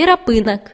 перапынак